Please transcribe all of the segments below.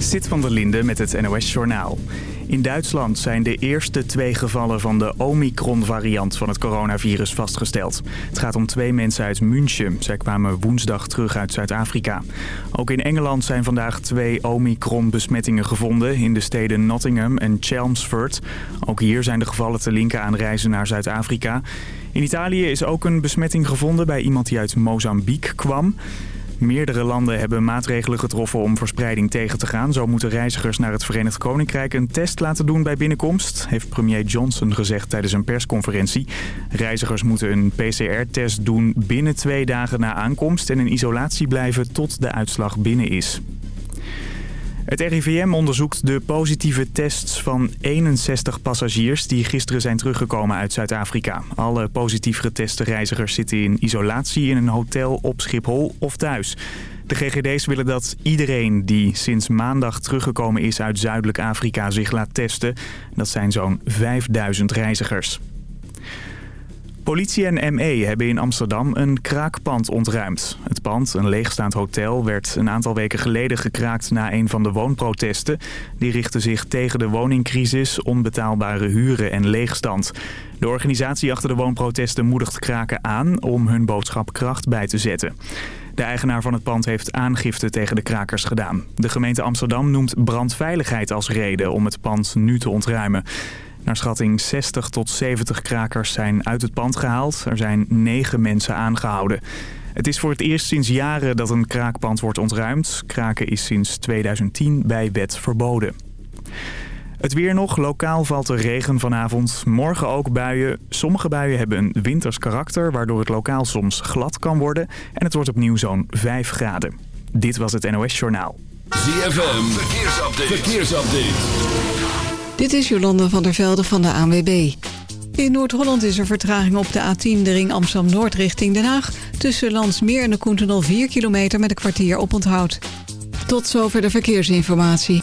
Sit van der Linde met het NOS-journaal. In Duitsland zijn de eerste twee gevallen van de Omicron-variant van het coronavirus vastgesteld. Het gaat om twee mensen uit München. Zij kwamen woensdag terug uit Zuid-Afrika. Ook in Engeland zijn vandaag twee Omicron-besmettingen gevonden in de steden Nottingham en Chelmsford. Ook hier zijn de gevallen te linken aan reizen naar Zuid-Afrika. In Italië is ook een besmetting gevonden bij iemand die uit Mozambique kwam. Meerdere landen hebben maatregelen getroffen om verspreiding tegen te gaan. Zo moeten reizigers naar het Verenigd Koninkrijk een test laten doen bij binnenkomst, heeft premier Johnson gezegd tijdens een persconferentie. Reizigers moeten een PCR-test doen binnen twee dagen na aankomst en in isolatie blijven tot de uitslag binnen is. Het RIVM onderzoekt de positieve tests van 61 passagiers die gisteren zijn teruggekomen uit Zuid-Afrika. Alle positief geteste reizigers zitten in isolatie in een hotel op Schiphol of thuis. De GGD's willen dat iedereen die sinds maandag teruggekomen is uit Zuidelijk Afrika zich laat testen. Dat zijn zo'n 5000 reizigers. Politie en ME hebben in Amsterdam een kraakpand ontruimd. Het pand, een leegstaand hotel, werd een aantal weken geleden gekraakt na een van de woonprotesten. Die richtten zich tegen de woningcrisis, onbetaalbare huren en leegstand. De organisatie achter de woonprotesten moedigt kraken aan om hun boodschap kracht bij te zetten. De eigenaar van het pand heeft aangifte tegen de krakers gedaan. De gemeente Amsterdam noemt brandveiligheid als reden om het pand nu te ontruimen. Naar schatting 60 tot 70 krakers zijn uit het pand gehaald. Er zijn 9 mensen aangehouden. Het is voor het eerst sinds jaren dat een kraakpand wordt ontruimd. Kraken is sinds 2010 bij wet verboden. Het weer nog. Lokaal valt er regen vanavond. Morgen ook buien. Sommige buien hebben een winters karakter... waardoor het lokaal soms glad kan worden. En het wordt opnieuw zo'n 5 graden. Dit was het NOS Journaal. ZFM. Verkeersupdate. Verkeersupdate. Dit is Jolanda van der Velde van de ANWB. In Noord-Holland is er vertraging op de A10, de ring Amsterdam-Noord richting Den Haag... tussen Landsmeer en de Koentenol 4 kilometer met een kwartier op onthoud. Tot zover de verkeersinformatie.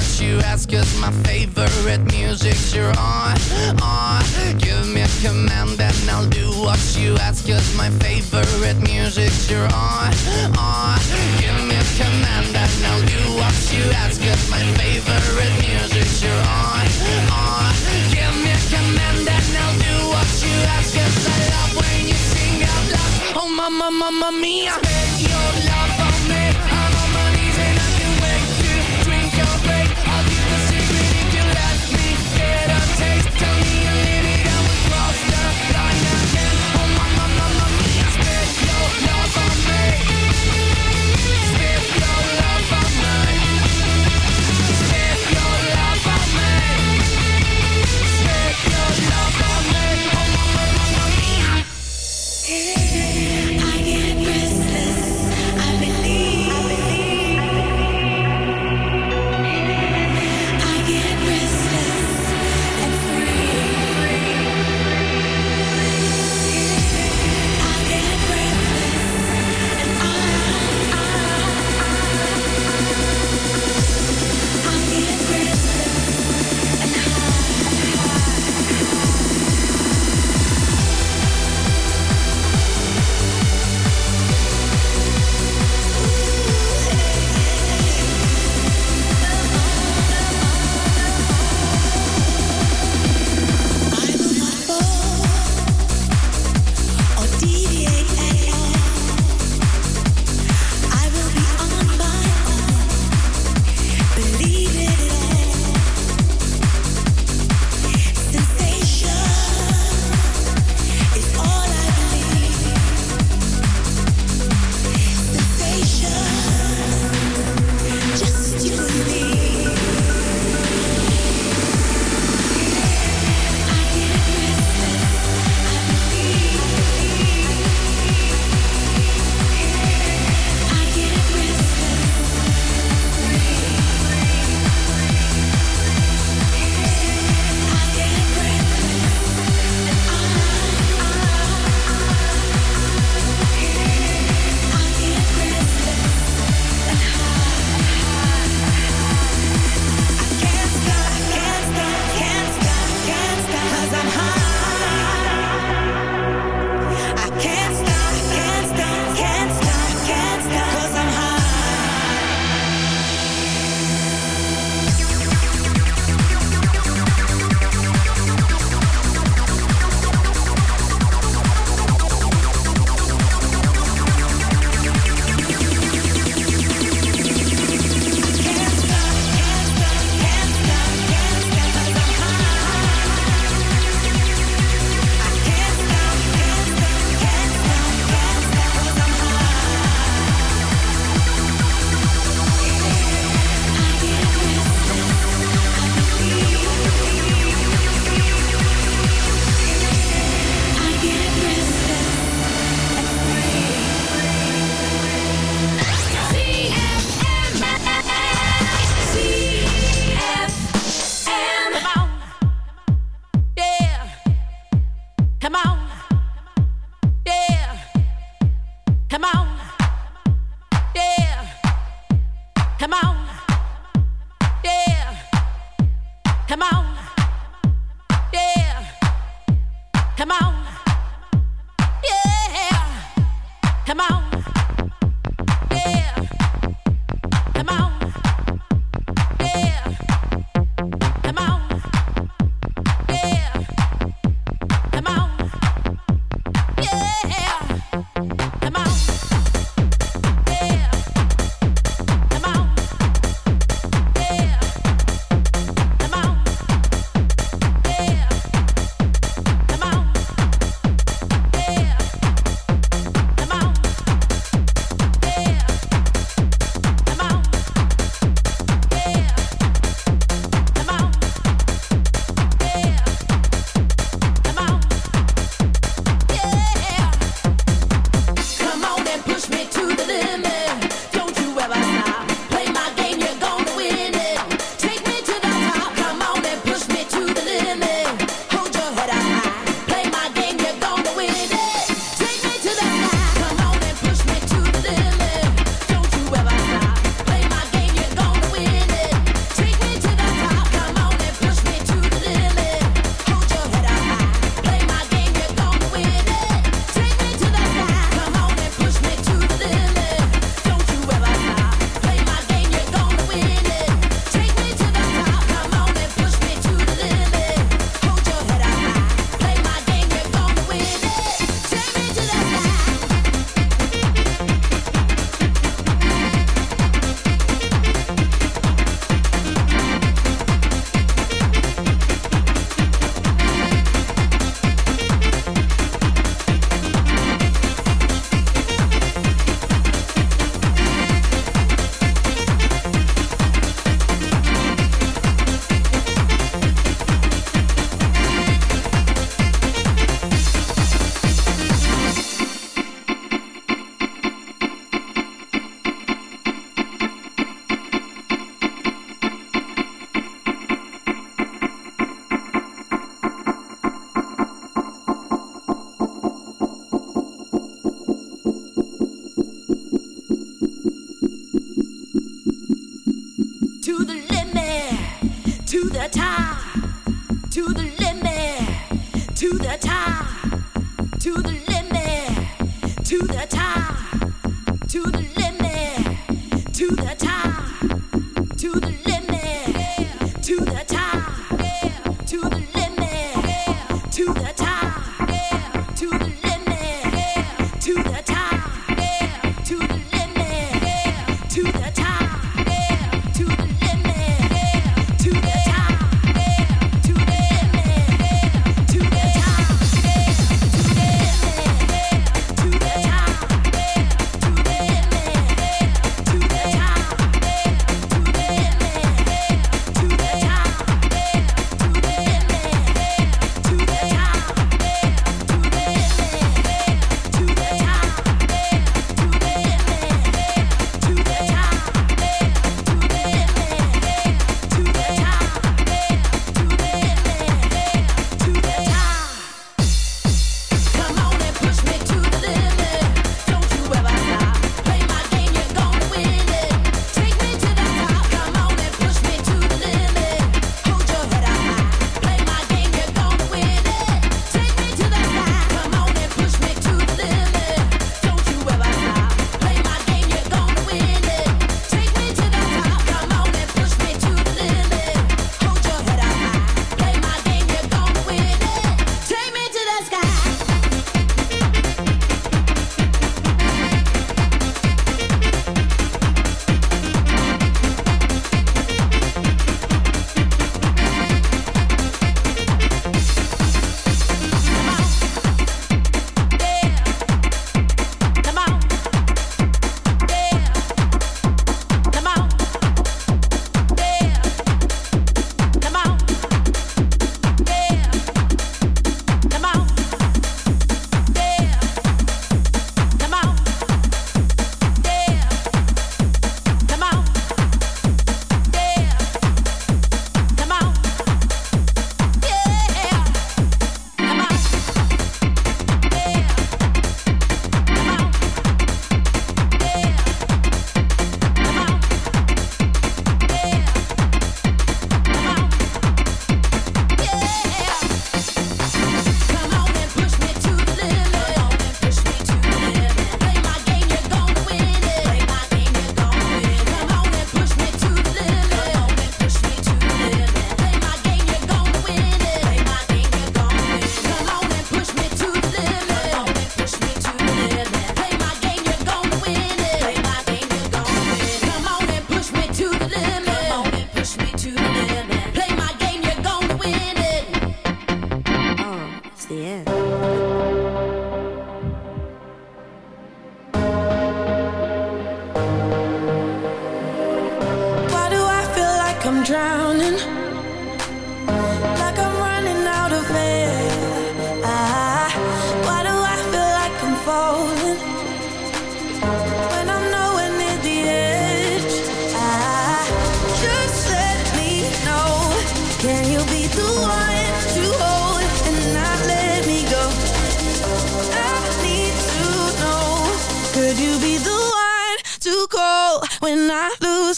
what you ask is my favorite music's you're on, on. Give me a command and I'll do what you ask is my favorite music's you're on, on. Give me a command and I'll do what you ask is my favorite music's you're on, on. Give me a command and I'll do what you ask is I love when you sing out loud. Oh mama, mama mia.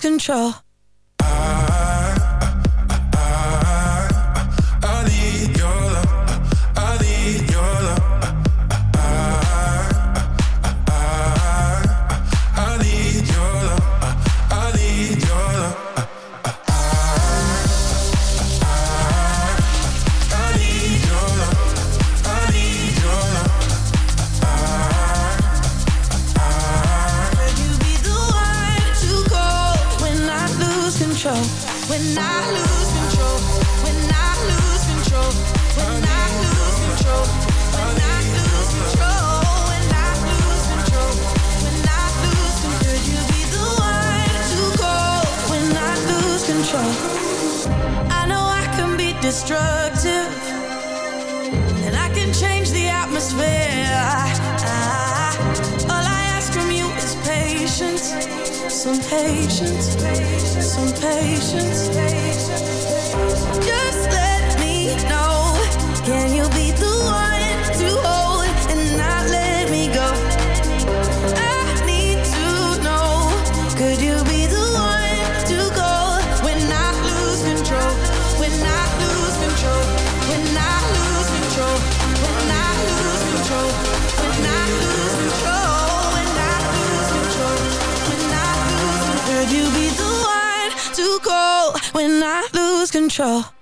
Control? I lose control.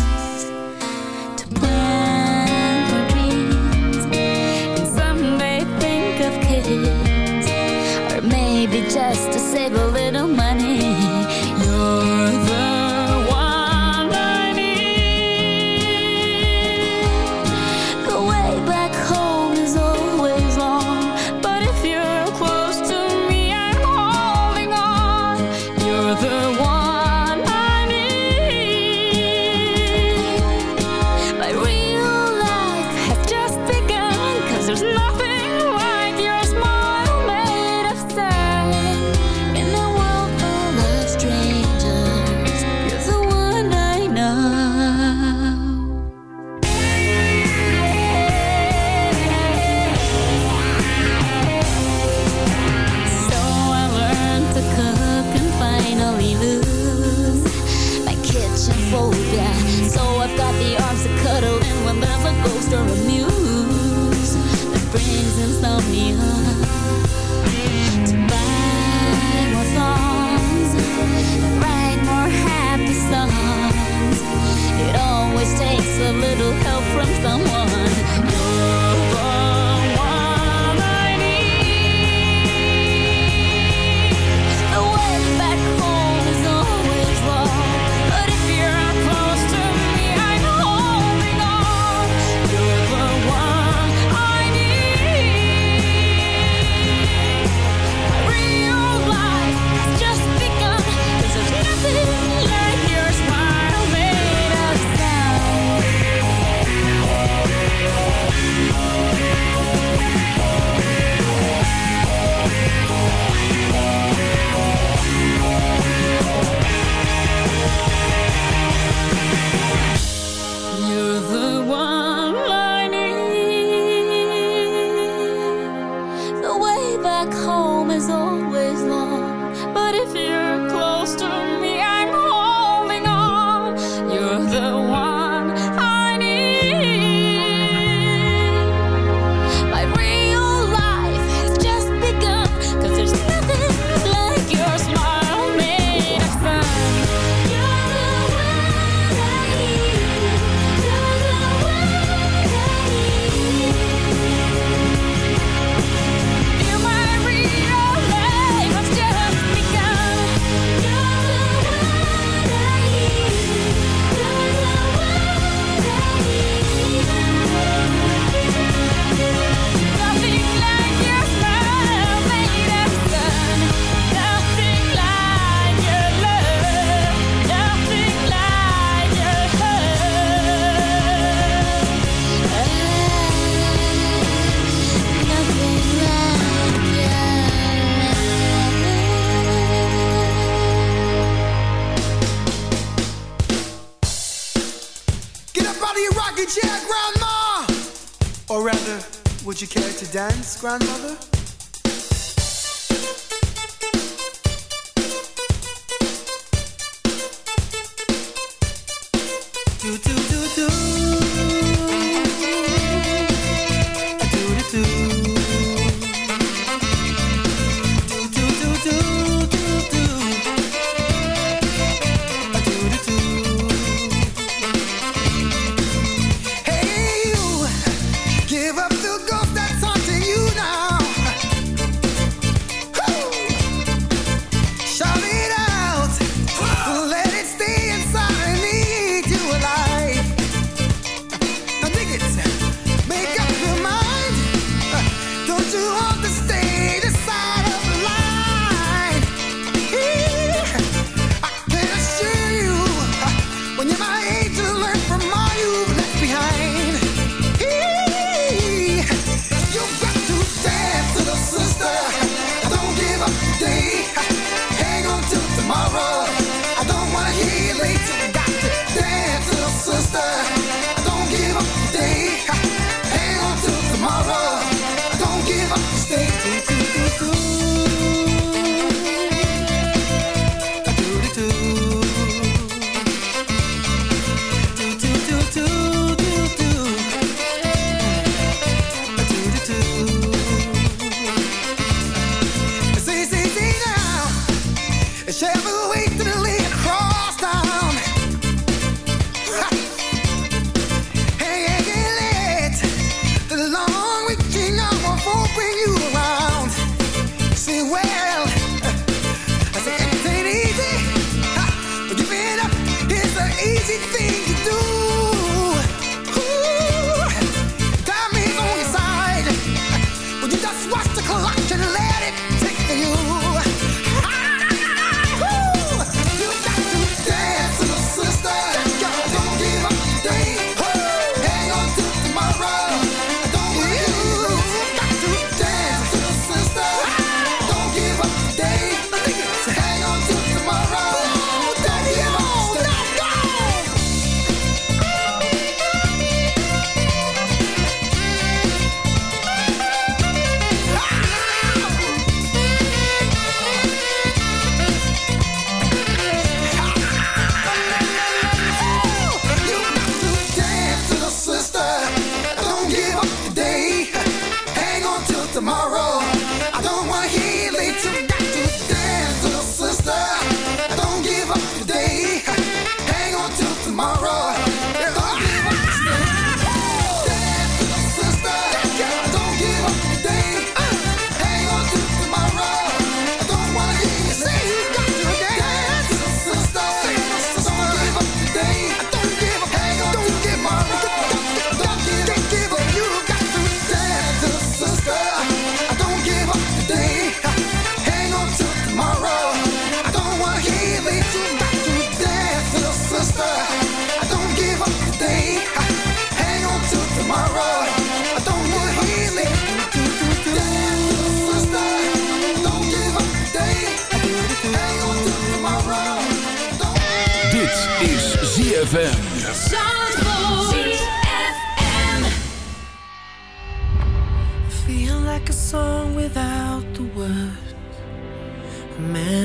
grandma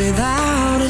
without